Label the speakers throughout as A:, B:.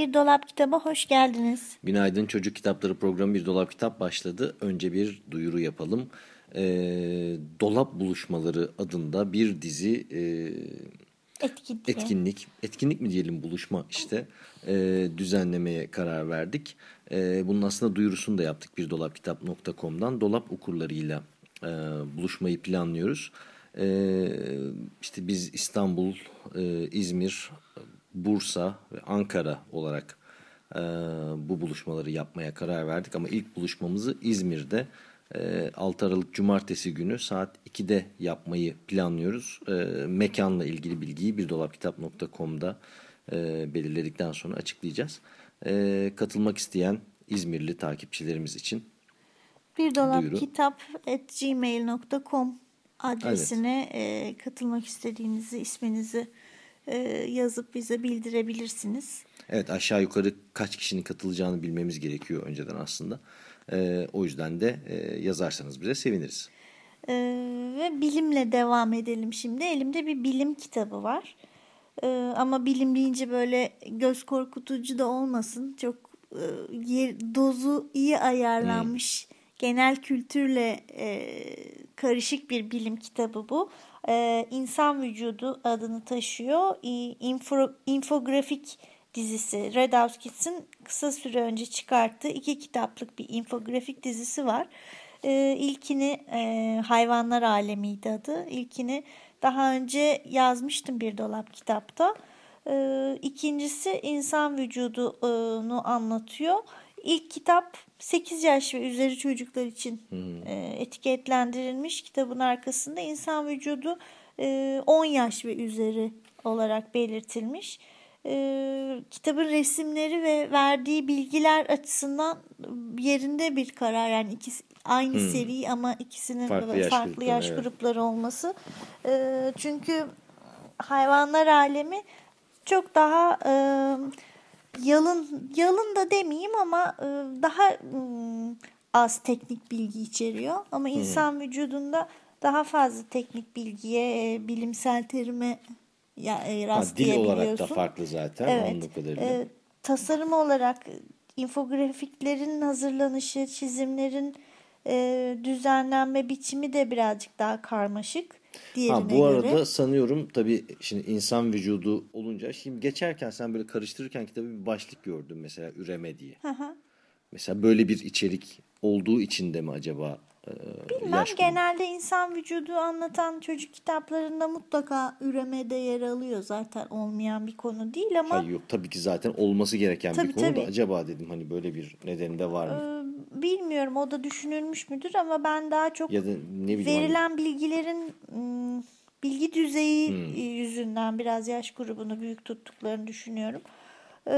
A: Bir Dolap Kitaba hoş geldiniz.
B: Günaydın Çocuk Kitapları programı Bir Dolap Kitap başladı. Önce bir duyuru yapalım. Ee, Dolap Buluşmaları adında bir dizi e,
A: Etkinlik.
B: etkinlik, etkinlik mi diyelim buluşma işte e, düzenlemeye karar verdik. E, bunun aslında duyurusunu da yaptık bir dolapkitap.com'dan. Dolap okurlarıyla e, buluşmayı planlıyoruz. E, işte biz İstanbul, e, İzmir, Bursa ve Ankara olarak e, bu buluşmaları yapmaya karar verdik. Ama ilk buluşmamızı İzmir'de e, 6 Aralık Cumartesi günü saat 2'de yapmayı planlıyoruz. E, mekanla ilgili bilgiyi birdolapkitap.com'da e, belirledikten sonra açıklayacağız. E, katılmak isteyen İzmirli takipçilerimiz için
A: Bir Dolap
B: Duyuru.
A: Kitap at gmail.com adresine e, katılmak istediğinizi, isminizi e, yazıp bize bildirebilirsiniz.
B: Evet aşağı yukarı kaç kişinin katılacağını bilmemiz gerekiyor önceden aslında. E, o yüzden de e, yazarsanız bize seviniriz.
A: E, ve bilimle devam edelim şimdi. Elimde bir bilim kitabı var. E, ama bilim deyince böyle göz korkutucu da olmasın. Çok e, dozu iyi ayarlanmış. Genel kültürle e, karışık bir bilim kitabı bu. E, İnsan Vücudu adını taşıyor. E, info, infografik dizisi. Red kısa süre önce çıkarttığı iki kitaplık bir infografik dizisi var. E, ilkini e, Hayvanlar Alemi'ydi adı. İlkini daha önce yazmıştım bir dolap kitapta. E, ikincisi insan vücudunu anlatıyor. İlk kitap 8 yaş ve üzeri çocuklar için e, etiketlendirilmiş. Kitabın arkasında insan vücudu e, 10 yaş ve üzeri olarak belirtilmiş. E, kitabın resimleri ve verdiği bilgiler açısından yerinde bir karar. Yani ikisi aynı seri ama ikisinin
B: Farklı
A: farklı
B: yaş
A: yaş,
B: grupları, evet.
A: grupları olması. E, çünkü hayvanlar alemi çok daha e, yalın yalın da demeyeyim ama e, daha mm, az teknik bilgi içeriyor. Ama insan vücudunda daha fazla teknik bilgiye, e, bilimsel terime ya, e,
B: Ha, dil
A: rastlayabiliyorsun.
B: olarak da farklı zaten
A: Evet. E, tasarım olarak infografiklerin hazırlanışı, çizimlerin e, düzenlenme biçimi de birazcık daha karmaşık. Diğerine
B: Ha, bu arada
A: göre.
B: sanıyorum tabii şimdi insan vücudu olunca şimdi geçerken sen böyle karıştırırken kitabı bir başlık gördün mesela üreme diye.
A: Hı hı.
B: Mesela böyle bir içerik olduğu için de mi acaba e,
A: Bilmem genelde insan vücudu anlatan çocuk kitaplarında mutlaka üremede yer alıyor zaten olmayan bir konu değil ama
B: Hayır yok tabii ki zaten olması gereken
A: Tabii,
B: bir konu da
A: tabii.
B: acaba dedim hani böyle bir nedeni de var mı?
A: e, bilmiyorum o da düşünülmüş müdür ama ben daha çok
B: ya da ne bileyim hani-
A: verilen bilgilerin bilgi düzeyi
B: Hmm.
A: yüzünden biraz yaş grubunu büyük tuttuklarını düşünüyorum. E,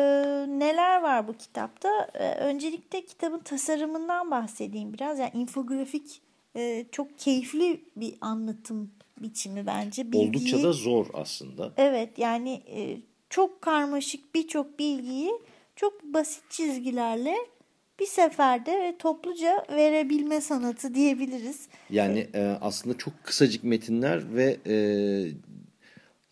A: neler var bu kitapta? E, öncelikle kitabın tasarımından bahsedeyim biraz. Yani infografik e, çok keyifli bir anlatım biçimi bence.
B: hani oldukça
A: Bilgiyi-
B: da zor aslında.
A: Evet yani e, çok karmaşık birçok bilgiyi çok basit çizgilerle bir seferde topluca verebilme sanatı diyebiliriz.
B: Yani e, aslında çok kısacık metinler ve e,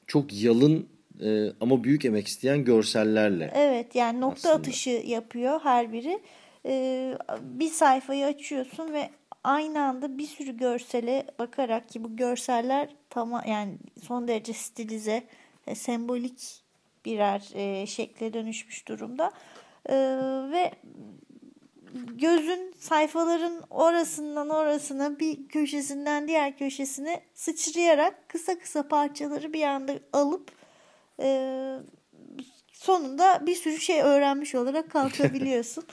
B: çok yalın e, ama büyük emek isteyen görsellerle.
A: Evet yani nokta
B: Aslında.
A: atışı yapıyor her biri. E, bir sayfayı açıyorsun ve aynı anda bir sürü görsele bakarak ki bu görseller tamam yani son derece stilize, e, sembolik birer e, şekle dönüşmüş durumda. E, ve gözün sayfaların orasından orasına bir köşesinden diğer köşesine sıçrayarak kısa kısa parçaları bir anda alıp e, sonunda bir sürü şey öğrenmiş olarak kalkabiliyorsun.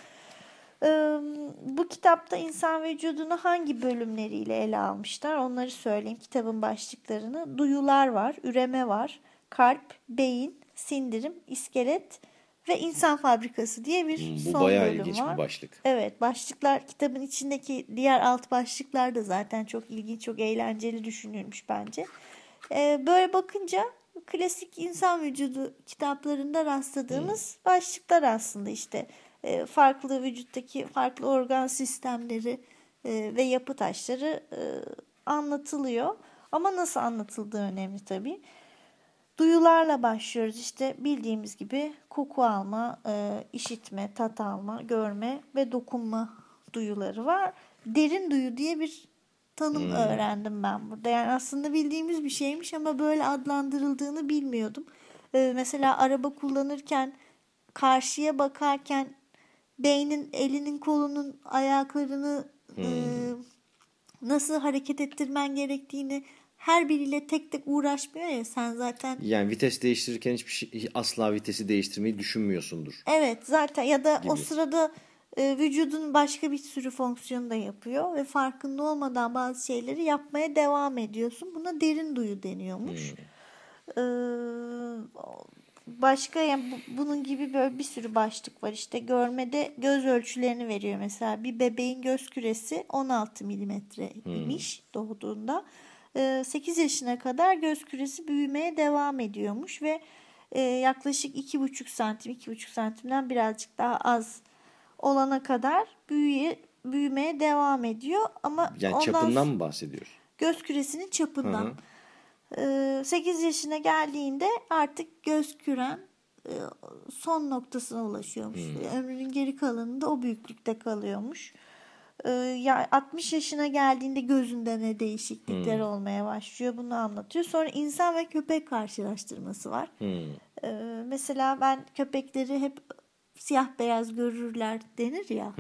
A: Ee, bu kitapta insan vücudunu hangi bölümleriyle ele almışlar onları söyleyeyim kitabın başlıklarını. Duyular var, üreme var, kalp, beyin, sindirim, iskelet ve insan fabrikası diye bir
B: Hmm, Bu
A: son
B: bayağı
A: bölüm
B: ilginç
A: var.
B: bir başlık.
A: Evet başlıklar kitabın içindeki diğer alt başlıklar da zaten çok ilginç çok eğlenceli düşünülmüş bence. Ee, böyle bakınca klasik insan vücudu kitaplarında rastladığımız başlıklar aslında işte Ee, farklı vücuttaki farklı organ sistemleri e, ve yapı taşları e, anlatılıyor. Ama nasıl anlatıldığı önemli tabii. Duyularla başlıyoruz işte bildiğimiz gibi koku alma, e, işitme, tat alma, görme ve dokunma duyuları var. Derin duyu diye bir tanım öğrendim ben burada. Yani aslında bildiğimiz bir şeymiş ama böyle adlandırıldığını bilmiyordum. E, mesela araba kullanırken karşıya bakarken beynin elinin kolunun ayaklarını e, nasıl hareket ettirmen gerektiğini her biriyle tek tek uğraşmıyor ya sen zaten
B: Yani vites değiştirirken hiçbir şey, asla vitesi değiştirmeyi düşünmüyorsundur.
A: evet zaten ya da o
B: Gibi.
A: sırada e, vücudun başka bir sürü fonksiyonu da yapıyor ve farkında olmadan bazı şeyleri yapmaya devam ediyorsun. Buna derin duyu deniyormuş. Ee, başka yani bu- bunun gibi böyle bir sürü başlık var. İşte görmede göz ölçülerini veriyor. Mesela bir bebeğin göz küresi 16 milimetreymiş doğduğunda. Ee, 8 yaşına kadar göz küresi büyümeye devam ediyormuş ve e, yaklaşık 2,5 santim, 2,5 santimden birazcık daha az olana kadar büyüye, büyümeye devam ediyor. Ama
B: Yani
A: ondan
B: çapından mı bahsediyoruz?
A: göz küresinin çapından.
B: Hı hı.
A: Ee, 8 yaşına geldiğinde artık göz küren e, son noktasına ulaşıyormuş. Ömrünün geri kalanında o büyüklükte kalıyormuş. Ee, ya 60 yaşına geldiğinde gözünde ne değişiklikler olmaya başlıyor bunu anlatıyor. Sonra insan ve köpek karşılaştırması var.
B: Hmm.
A: Ee, mesela ben köpekleri hep siyah beyaz görürler denir ya.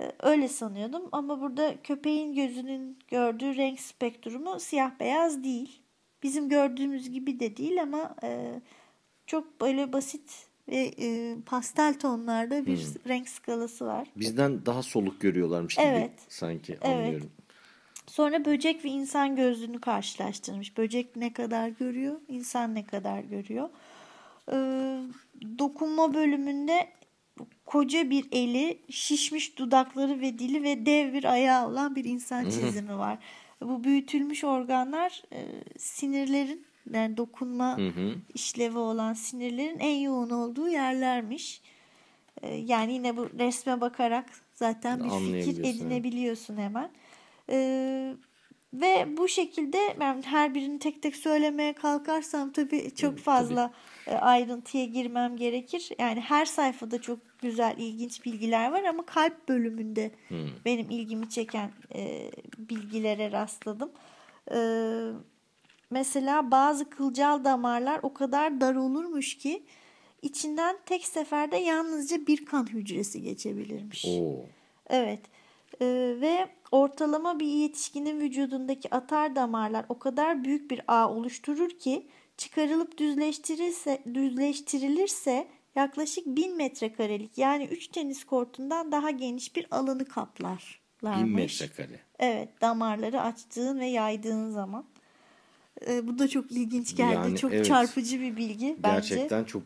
A: Ee, Öyle sanıyordum ama burada köpeğin gözünün gördüğü renk spektrumu siyah beyaz değil. Bizim gördüğümüz gibi de değil ama e, çok böyle basit ve e, pastel tonlarda bir renk skalası var.
B: Bizden daha soluk görüyorlarmış gibi
A: Evet.
B: sanki
A: Evet.
B: anlıyorum.
A: Sonra böcek ve insan gözlüğünü karşılaştırmış. Böcek ne kadar görüyor, insan ne kadar görüyor. Ee, dokunma bölümünde koca bir eli, şişmiş dudakları ve dili ve dev bir ayağı olan bir insan çizimi var. Bu büyütülmüş organlar e, sinirlerin yani dokunma
B: Hı hı.
A: işlevi olan sinirlerin en yoğun olduğu yerlermiş. Ee, Yani yine bu resme bakarak zaten bir fikir
B: evet.
A: edinebiliyorsun hemen. Ee, ve bu şekilde ben her birini tek tek söylemeye kalkarsam tabii çok fazla e, ayrıntıya girmem gerekir. Yani her sayfada çok güzel, ilginç bilgiler var ama kalp bölümünde benim ilgimi çeken e, bilgilere rastladım. Ee, mesela bazı kılcal damarlar o kadar dar olurmuş ki içinden tek seferde yalnızca bir kan hücresi geçebilirmiş.
B: Oo.
A: Evet. Ee, ve ortalama bir yetişkinin vücudundaki atar damarlar o kadar büyük bir ağ oluşturur ki çıkarılıp düzleştirilse, düzleştirilirse yaklaşık 1000 metrekarelik yani 3 tenis kortundan daha geniş bir alanı kaplarlarmış.
B: Bin metrekare.
A: Evet damarları açtığın ve yaydığın zaman. Ee, bu da çok ilginç geldi.
B: Yani
A: çok
B: evet.
A: çarpıcı bir bilgi bence.
B: Gerçekten çok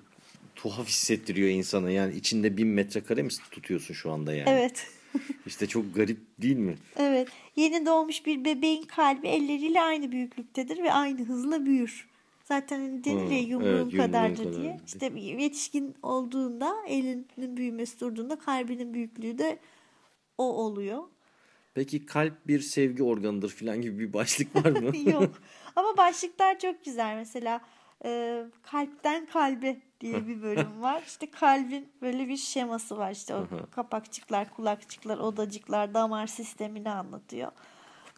B: tuhaf hissettiriyor insana. Yani içinde bin metrekare mi tutuyorsun şu anda yani?
A: Evet.
B: İşte çok garip değil mi?
A: Evet. Yeni doğmuş bir bebeğin kalbi elleriyle aynı büyüklüktedir ve aynı hızla büyür. Zaten hani denir ya
B: evet,
A: yumruğun
B: yumruğun
A: kadardır
B: kadar
A: diye. İşte yetişkin olduğunda elinin büyümesi durduğunda kalbinin büyüklüğü de o oluyor.
B: Peki kalp bir sevgi organıdır falan gibi bir başlık var mı?
A: Yok. Ama başlıklar çok güzel. Mesela e, kalpten kalbe diye bir bölüm var. İşte kalbin böyle bir şeması var. İşte o kapakçıklar, kulakçıklar, odacıklar, damar sistemini anlatıyor.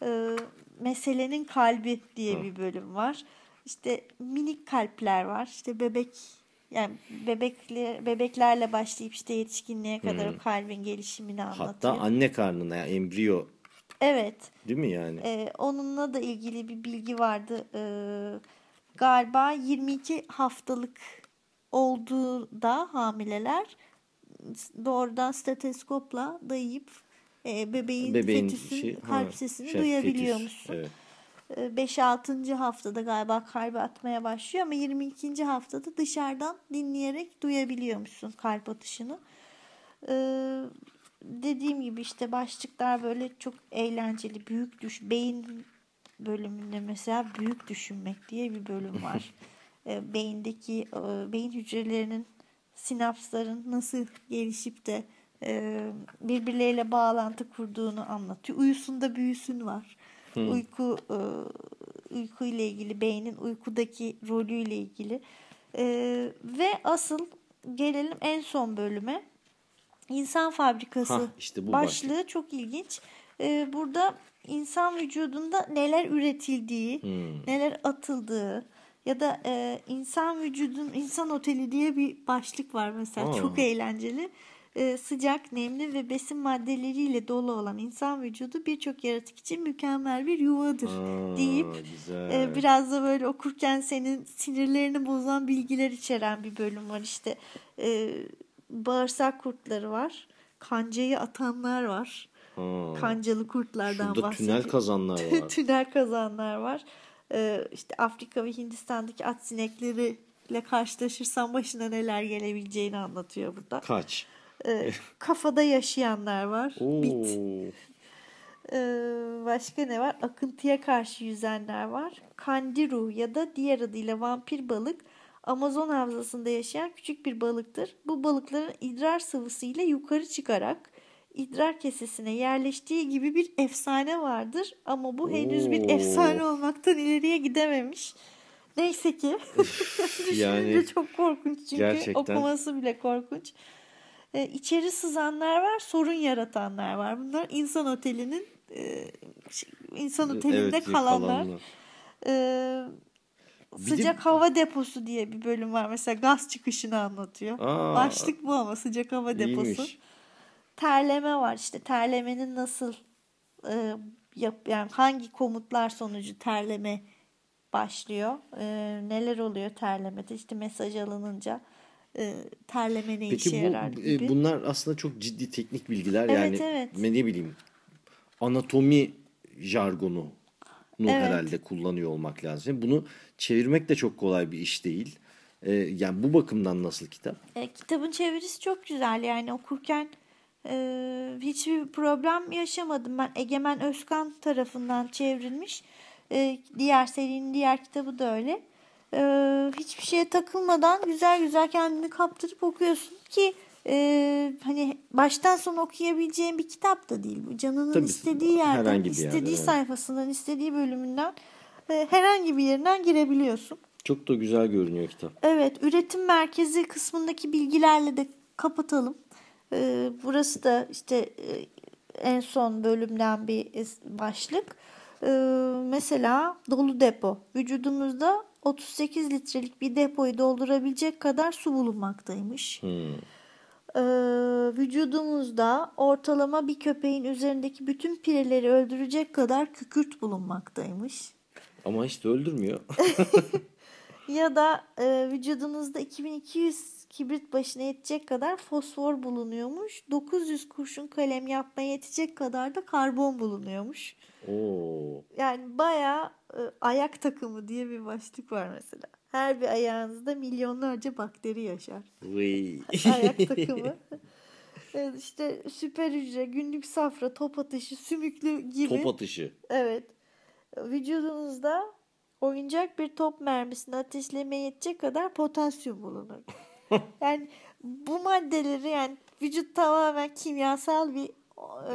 A: E, meselenin kalbi diye bir bölüm var. İşte minik kalpler var. İşte bebek yani bebekler, bebeklerle başlayıp işte yetişkinliğe kadar o kalbin gelişimini anlatıyor.
B: Hatta anne karnına yani embriyo
A: Evet.
B: değil mi yani?
A: Ee, onunla da ilgili bir bilgi vardı. Ee, galiba 22 haftalık olduğunda hamileler doğrudan steteskopla dayayıp e, bebeğin,
B: Bebeğin
A: fetüsün
B: şey-
A: kalp sesini
B: şey,
A: duyabiliyor
B: fetüs, evet.
A: 5-6. haftada galiba kalbi atmaya başlıyor ama 22. haftada dışarıdan dinleyerek duyabiliyormuşsun kalp atışını. Ee, dediğim gibi işte başlıklar böyle çok eğlenceli. Büyük düş beyin bölümünde mesela büyük düşünmek diye bir bölüm var. Ee, beyindeki e, beyin hücrelerinin sinapsların nasıl gelişip de e, birbirleriyle bağlantı kurduğunu anlatıyor. Uyusunda büyüsün var. Uyku e, uyku ile ilgili beynin uykudaki rolüyle ilgili E, ve asıl gelelim en son bölüme İnsan Fabrikası
B: Hah, işte bu
A: başlığı çok ilginç. E, burada insan vücudunda neler üretildiği,
B: Hmm.
A: neler atıldığı ya da e, insan vücudun insan oteli diye bir başlık var mesela
B: Aa.
A: çok eğlenceli. E, sıcak, nemli ve besin maddeleriyle dolu olan insan vücudu birçok yaratık için mükemmel bir yuvadır
B: Aa,
A: deyip
B: güzel.
A: e, biraz da böyle okurken senin sinirlerini bozan bilgiler içeren bir bölüm var işte. E, bağırsak kurtları var. Kancayı atanlar var.
B: Ha.
A: Kancalı kurtlardan
B: Şurada
A: bahsediyor.
B: tünel kazanlar var.
A: tünel kazanlar var. Ee, işte Afrika ve Hindistan'daki at sinekleriyle karşılaşırsan başına neler gelebileceğini anlatıyor burada.
B: Kaç?
A: Ee, kafada yaşayanlar var.
B: Oo.
A: Bit. Ee, başka ne var? Akıntıya karşı yüzenler var. Kandiru ya da diğer adıyla vampir balık Amazon havzasında yaşayan küçük bir balıktır. Bu balıkların idrar sıvısıyla yukarı çıkarak idrar kesesine yerleştiği gibi bir efsane vardır. Ama bu henüz bir
B: Oo.
A: efsane olmaktan ileriye gidememiş. Neyse ki. Düşününce
B: Yani
A: çok korkunç çünkü
B: gerçekten.
A: okuması bile korkunç. Ee, içeri sızanlar var, sorun yaratanlar var. Bunlar insan otelinin e, şey, insan otelinde
B: Evet,
A: kalanlar. Ee,
B: Bir
A: sıcak hava deposu diye bir bölüm var. Mesela gaz çıkışını anlatıyor.
B: Aa,
A: Başlık bu ama sıcak hava deposu.
B: İyiymiş.
A: Terleme var işte terlemenin nasıl e, yap yani hangi komutlar sonucu terleme başlıyor. E, neler oluyor terlemede işte mesaj alınınca e, terleme ne işe
B: Peki
A: yarar
B: bu,
A: gibi.
B: e, bunlar aslında çok ciddi teknik bilgiler.
A: Evet,
B: yani
A: evet.
B: ne bileyim anatomi jargonu
A: Evet.
B: herhalde kullanıyor olmak lazım. Bunu çevirmek de çok kolay bir iş değil. E, yani bu bakımdan nasıl kitap?
A: E, kitabın çevirisi çok güzel yani okurken e, hiçbir problem yaşamadım ben. Egemen Özkan tarafından çevrilmiş. E, diğer serinin diğer kitabı da öyle. E, hiçbir şeye takılmadan güzel güzel kendini kaptırıp okuyorsun ki e, hani baştan sona okuyabileceğin bir kitap da değil. Bu canının
B: Tabii,
A: istediği yerden, istediği
B: yerden, evet.
A: sayfasından, istediği bölümünden e, herhangi bir yerinden girebiliyorsun.
B: Çok da güzel görünüyor kitap.
A: Evet, üretim merkezi kısmındaki bilgilerle de kapatalım. Ee, burası da işte e, en son bölümden bir başlık. Ee, mesela dolu depo. Vücudumuzda 38 litrelik bir depoyu doldurabilecek kadar su bulunmaktaymış.
B: Hmm.
A: Ee, vücudumuzda ortalama bir köpeğin üzerindeki bütün pireleri öldürecek kadar kükürt bulunmaktaymış.
B: Ama hiç de öldürmüyor.
A: Ya da e, vücudunuzda 2200 kibrit başına yetecek kadar fosfor bulunuyormuş. 900 kurşun kalem yapmaya yetecek kadar da karbon bulunuyormuş.
B: Oo.
A: Yani bayağı e, ayak takımı diye bir başlık var mesela. Her bir ayağınızda milyonlarca bakteri yaşar. Ayak takımı. Evet, işte süper hücre, günlük safra, top atışı, sümüklü gibi.
B: Top atışı.
A: Evet. Vücudunuzda oyuncak bir top mermisini ateşlemeye yetecek kadar potasyum bulunur. yani bu maddeleri yani vücut tamamen kimyasal bir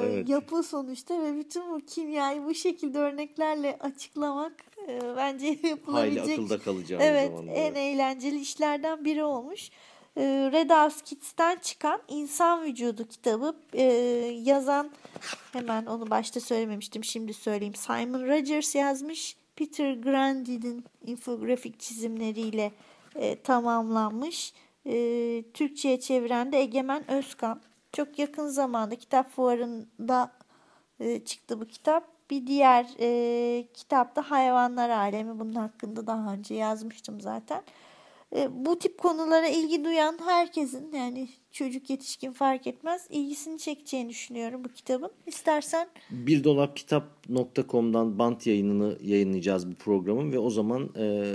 B: Evet.
A: yapı sonuçta ve bütün bu kimyayı bu şekilde örneklerle açıklamak e, bence
B: Hayli
A: yapılabilecek
B: akılda kalıcı aynı
A: Evet, en eğlenceli işlerden biri olmuş. Ee, Red House Kids'ten çıkan İnsan Vücudu kitabı e, yazan hemen onu başta söylememiştim şimdi söyleyeyim. Simon Rogers yazmış. Peter Grandy'nin infografik çizimleriyle e, tamamlanmış. E, Türkçe'ye çeviren de Egemen Özkan. Çok yakın zamanda kitap fuarında e, çıktı bu kitap. Bir diğer e, kitapta Hayvanlar Alemi. Bunun hakkında daha önce yazmıştım zaten. E, bu tip konulara ilgi duyan herkesin yani çocuk yetişkin fark etmez ilgisini çekeceğini düşünüyorum bu kitabın. İstersen
B: bir dolap kitap.com'dan bant yayınını yayınlayacağız bu programın ve o zaman e,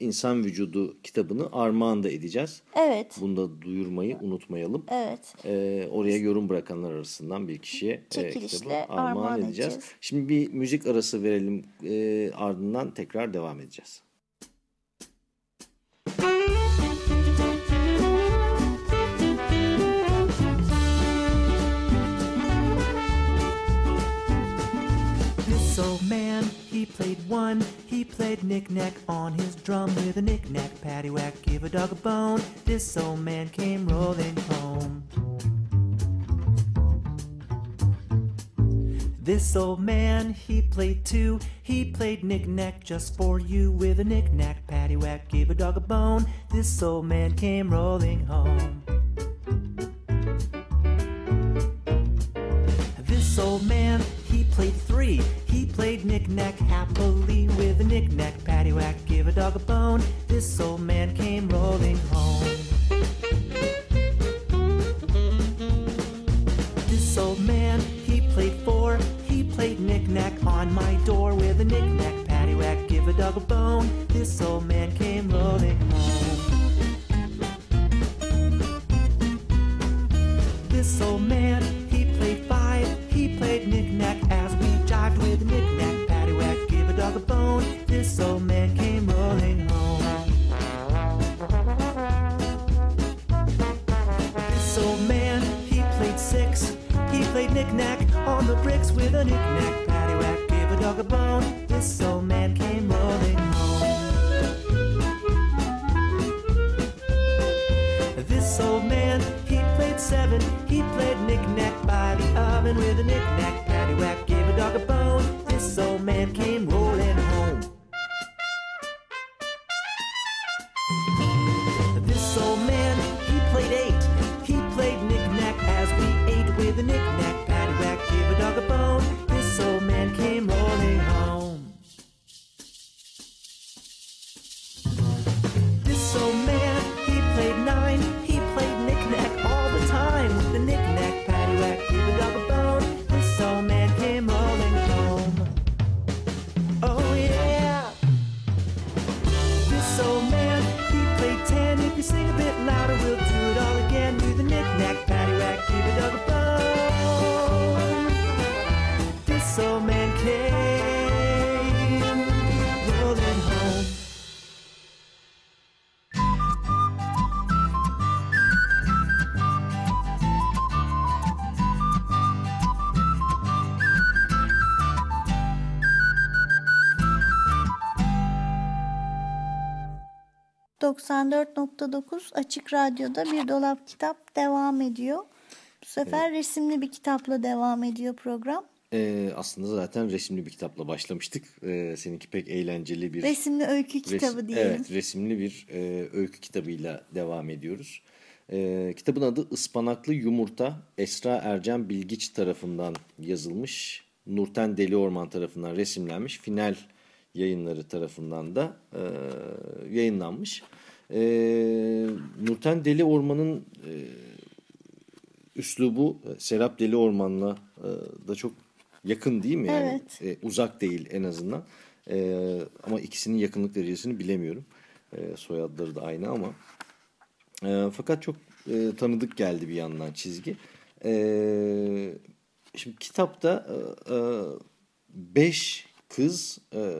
B: insan vücudu kitabını armağan da edeceğiz.
A: Evet.
B: Bunu da duyurmayı unutmayalım.
A: Evet.
B: E, oraya yorum bırakanlar arasından bir kişiye e, kitabı armağan, armağan edeceğiz. edeceğiz. Şimdi bir müzik arası verelim e, ardından tekrar devam edeceğiz. He played one. He played knick-knack on his drum with a knick-knack, paddywhack, give a dog a bone. This old man came rolling home. This old man, he played two. He played knick-knack just for you with a knick-knack, paddywhack, give a dog a bone. This old man came rolling home. Knick-knack happily with a knick-knack, paddywhack, give a dog a bone. This old man came rolling home.
A: ...94.9 Açık Radyo'da Bir Dolap Kitap devam ediyor. Bu sefer resimli bir kitapla devam ediyor program.
B: Ee, aslında zaten resimli bir kitapla başlamıştık. Ee, seninki pek eğlenceli bir...
A: Resimli öykü kitabı
B: Res-
A: diyelim.
B: Evet, resimli bir e, öykü kitabıyla devam ediyoruz. E, kitabın adı Ispanaklı Yumurta. Esra Ercan Bilgiç tarafından yazılmış. Nurten Deli Orman tarafından resimlenmiş. Final yayınları tarafından da e, yayınlanmış. E, Nurten Deli Orman'ın e, üslubu Serap Deli Orman'la e, da çok yakın değil mi? Yani
A: Evet.
B: e, uzak değil en azından. E, ama ikisinin yakınlık derecesini bilemiyorum. E, soyadları da aynı ama. E, fakat çok e, tanıdık geldi bir yandan çizgi. E, şimdi kitapta e, e, beş kız e,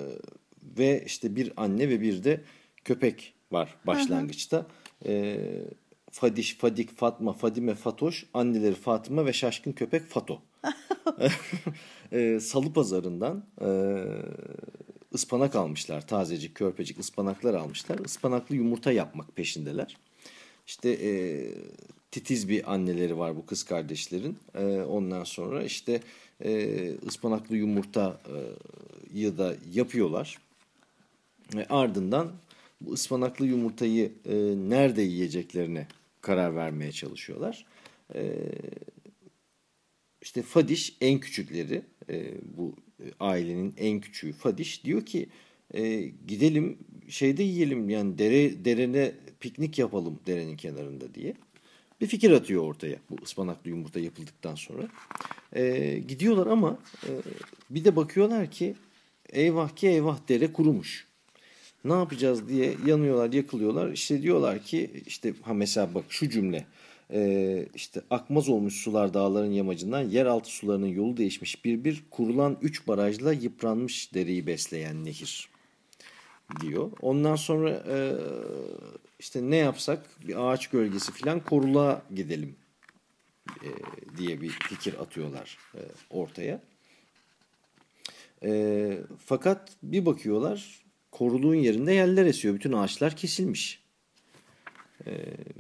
B: ve işte bir anne ve bir de köpek var başlangıçta. E, Fadiş, Fadik, Fatma, Fadime, Fatoş, anneleri Fatıma ve şaşkın köpek Fato. e, Salı pazarından e, ıspanak almışlar. Tazecik, körpecik ıspanaklar almışlar. Ispanaklı yumurta yapmak peşindeler. İşte e, titiz bir anneleri var bu kız kardeşlerin. E, ondan sonra işte e, ıspanaklı yumurtayı da yapıyorlar. E, ardından bu ıspanaklı yumurtayı e, nerede yiyeceklerine karar vermeye çalışıyorlar. E, işte Fadiş en küçükleri e, bu ailenin en küçüğü Fadiş diyor ki e, gidelim şeyde yiyelim yani dere derene piknik yapalım derenin kenarında diye bir fikir atıyor ortaya bu ıspanaklı yumurta yapıldıktan sonra. Ee, gidiyorlar ama e, bir de bakıyorlar ki eyvah ki eyvah dere kurumuş. Ne yapacağız diye yanıyorlar, yakılıyorlar. İşte diyorlar ki işte ha mesela bak şu cümle. Ee, işte akmaz olmuş sular dağların yamacından yeraltı sularının yolu değişmiş bir bir kurulan üç barajla yıpranmış dereyi besleyen nehir diyor. Ondan sonra e, işte ne yapsak bir ağaç gölgesi falan koruluğa gidelim e, diye bir fikir atıyorlar e, ortaya. Fakat bir bakıyorlar koruluğun yerinde yerler esiyor. Bütün ağaçlar kesilmiş. Ee,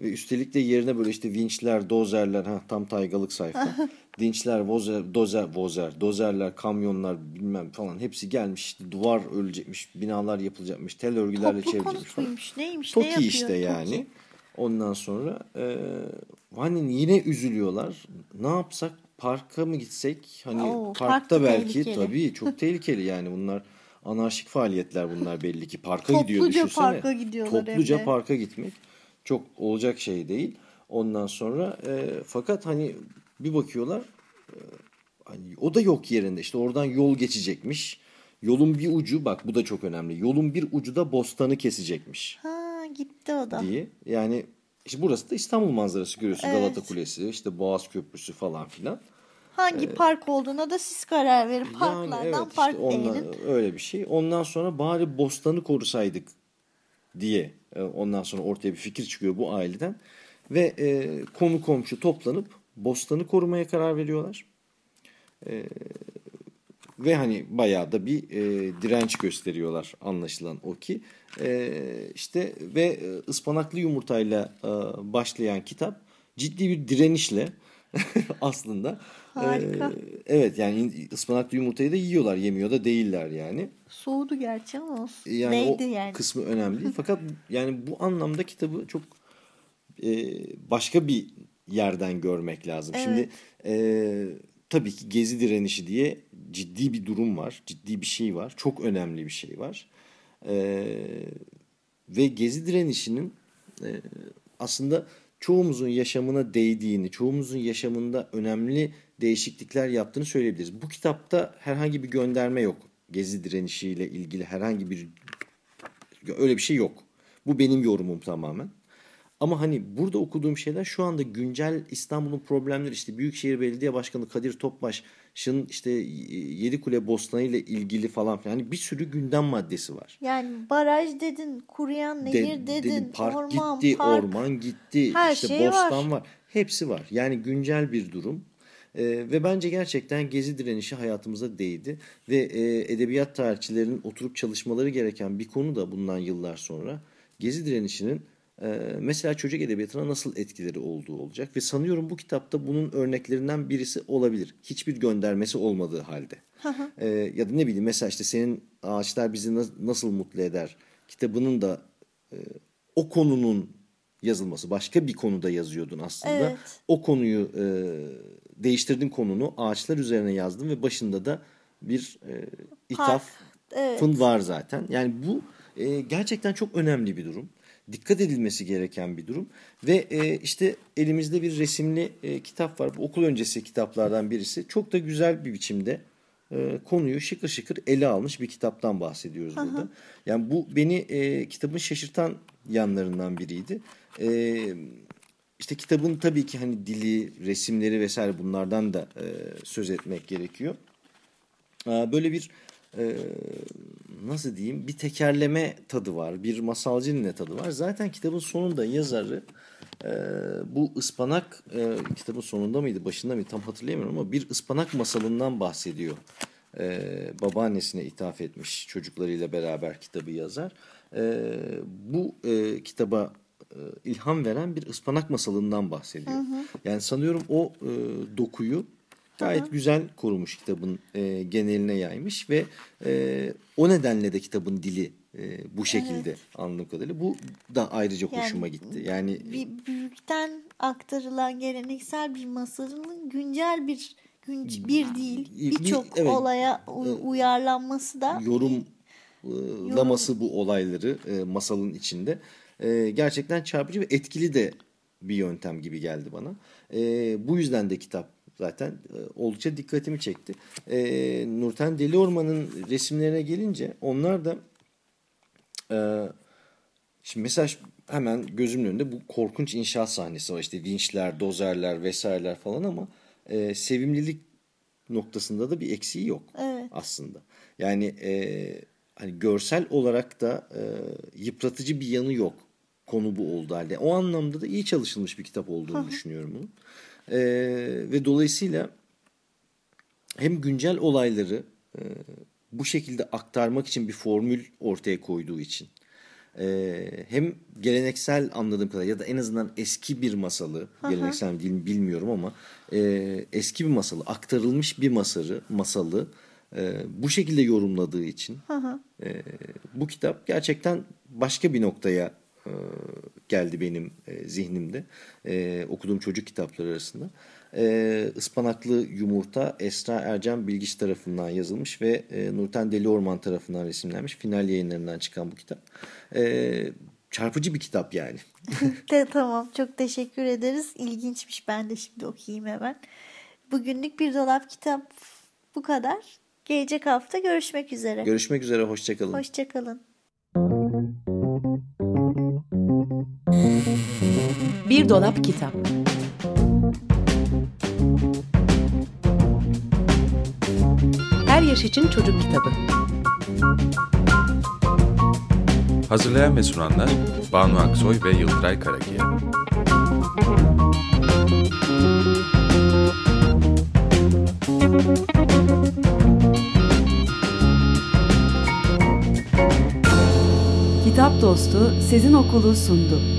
B: ve üstelik de yerine böyle işte vinçler, dozerler, ha tam taygalık sayfa. vinçler, vozer, dozer, vozer, dozerler, kamyonlar bilmem falan hepsi gelmiş. İşte duvar ölecekmiş, binalar yapılacakmış, tel örgülerle
A: Toplu
B: çevrilecekmiş
A: konutuymuş. Neymiş?
B: Toki
A: ne yapıyor?
B: işte
A: Toki.
B: yani. Ondan sonra e, hani yine üzülüyorlar. Ne yapsak? Parka mı gitsek? Hani
A: Oo, park
B: parkta
A: da
B: belki
A: tehlikeli.
B: tabii çok tehlikeli yani bunlar anarşik faaliyetler bunlar belli ki. Parka gidiyor
A: Topluca
B: düşünsene.
A: parka gidiyorlar
B: Topluca
A: de.
B: parka gitmek çok olacak şey değil. Ondan sonra e, fakat hani bir bakıyorlar e, hani o da yok yerinde. İşte oradan yol geçecekmiş. Yolun bir ucu bak bu da çok önemli. Yolun bir ucu da bostanı kesecekmiş
A: Ha gitti o da.
B: diye. Yani işte burası da İstanbul manzarası görüyorsun.
A: Evet.
B: Galata Kulesi, işte Boğaz Köprüsü falan filan.
A: Hangi park olduğuna da siz karar verin.
B: Yani
A: Parklardan
B: evet işte
A: park
B: ondan-
A: beğenin.
B: öyle bir şey. Ondan sonra bari bostanı korusaydık diye e, ondan sonra ortaya bir fikir çıkıyor bu aileden. Ve e, konu komşu toplanıp bostanı korumaya karar veriyorlar. E, ve hani bayağı da bir e, direnç gösteriyorlar anlaşılan o ki. E, işte ve e, ıspanaklı yumurtayla e, başlayan kitap ciddi bir direnişle aslında.
A: Harika.
B: e, evet yani ıspanaklı yumurtayı da yiyorlar yemiyor da değiller yani.
A: Soğudu gerçi ama olsun.
B: Yani
A: Değdi
B: o
A: yani.
B: kısmı önemli değil. Fakat yani bu anlamda kitabı çok e, başka bir yerden görmek lazım.
A: Evet.
B: Şimdi e, tabii ki gezi direnişi diye ciddi bir durum var. Ciddi bir şey var. Çok önemli bir şey var. E, ve gezi direnişinin e, aslında çoğumuzun yaşamına değdiğini, çoğumuzun yaşamında önemli değişiklikler yaptığını söyleyebiliriz. Bu kitapta herhangi bir gönderme yok. Gezi direnişiyle ilgili herhangi bir öyle bir şey yok. Bu benim yorumum tamamen. Ama hani burada okuduğum şeyler şu anda güncel İstanbul'un problemleri işte Büyükşehir Belediye Başkanı Kadir Topbaş'ın işte Yedikule Bostanı ile ilgili falan filan hani bir sürü gündem maddesi var.
A: Yani baraj dedin, kuruyan
B: De-
A: nehir dedin,
B: dedim, park
A: orman,
B: gitti,
A: park.
B: orman gitti,
A: Her
B: işte
A: şey
B: bostan
A: var.
B: var. Hepsi var. Yani güncel bir durum. Ee, ve bence gerçekten gezi direnişi hayatımıza değdi. Ve e, edebiyat tarihçilerinin oturup çalışmaları gereken bir konu da bundan yıllar sonra. Gezi direnişinin mesela çocuk edebiyatına nasıl etkileri olduğu olacak. Ve sanıyorum bu kitapta bunun örneklerinden birisi olabilir. Hiçbir göndermesi olmadığı halde. Ee, ya da ne bileyim mesela işte senin ağaçlar bizi na- nasıl mutlu eder kitabının da e, o konunun yazılması. Başka bir konuda yazıyordun aslında.
A: Evet.
B: O konuyu e, değiştirdin konunu ağaçlar üzerine yazdın ve başında da bir e, ithaf
A: evet.
B: var zaten. Yani bu e, gerçekten çok önemli bir durum. Dikkat edilmesi gereken bir durum. Ve e, işte elimizde bir resimli e, kitap var. Bu okul öncesi kitaplardan birisi. Çok da güzel bir biçimde e, konuyu şıkır şıkır ele almış bir kitaptan bahsediyoruz burada. Yani bu beni e, kitabın şaşırtan yanlarından biriydi. E, işte kitabın tabii ki hani dili, resimleri vesaire bunlardan da e, söz etmek gerekiyor. Aa, Böyle bir e, nasıl diyeyim bir tekerleme tadı var. Bir masalcı nine tadı var. Zaten kitabın sonunda yazarı e, bu ıspanak e, kitabın sonunda mıydı başında mıydı tam hatırlayamıyorum ama bir ıspanak masalından bahsediyor. E, babaannesine ithaf etmiş çocuklarıyla beraber kitabı yazar. E, bu e, kitaba e, ilham veren bir ıspanak masalından bahsediyor. Yani sanıyorum o e, dokuyu gayet güzel korumuş kitabın e, geneline yaymış ve e, o nedenle de kitabın dili e, bu şekilde anladığım kadarıyla. Bu da ayrıca
A: Yani
B: hoşuma gitti. Yani
A: bir büyükten aktarılan geleneksel bir masalın güncel bir günc- bir değil
B: Bir-
A: birçok
B: evet.
A: olaya u- uyarlanması da
B: yorum yorumlaması bu olayları e, masalın içinde e, gerçekten çarpıcı ve etkili de bir yöntem gibi geldi bana. E, bu yüzden de kitap zaten e, oldukça dikkatimi çekti. E, Nurten Deli Orman'ın resimlerine gelince onlar da e, şimdi mesela hemen gözümün önünde bu korkunç inşaat sahnesi var. İşte vinçler, dozerler vesaireler falan ama e, sevimlilik noktasında da bir eksiği yok
A: Evet.
B: aslında. Yani e, hani görsel olarak da e, yıpratıcı bir yanı yok. Konu bu oldu halde. O anlamda da iyi çalışılmış bir kitap olduğunu düşünüyorum bunun. E, ve dolayısıyla hem güncel olayları e, bu şekilde aktarmak için bir formül ortaya koyduğu için e, hem geleneksel anladığım kadarıyla ya da en azından eski bir masalı geleneksel mi değil mi bilmiyorum ama e, eski bir masalı aktarılmış bir masalı masalı e, bu şekilde yorumladığı için e, bu kitap gerçekten başka bir noktaya e, geldi benim e, zihnimde e, okuduğum çocuk kitapları arasında. E, Ispanaklı Yumurta Esra Ercan Bilgiç tarafından yazılmış ve e, Nurten Deli Orman tarafından resimlenmiş. Final yayınlarından çıkan bu kitap. E, çarpıcı bir kitap yani.
A: De, tamam çok teşekkür ederiz. İlginçmiş ben de şimdi okuyayım hemen. Bugünlük bir dolap kitap bu kadar. Gelecek hafta görüşmek üzere.
B: Görüşmek üzere, hoşçakalın.
A: Hoşçakalın.
C: Bir dolap kitap. Her yaş için çocuk kitabı.
D: Hazırlayan ve sunanlar Banu Aksoy ve Yıldıray Karakiya.
E: Kitap Dostu Sezin Okulu sundu.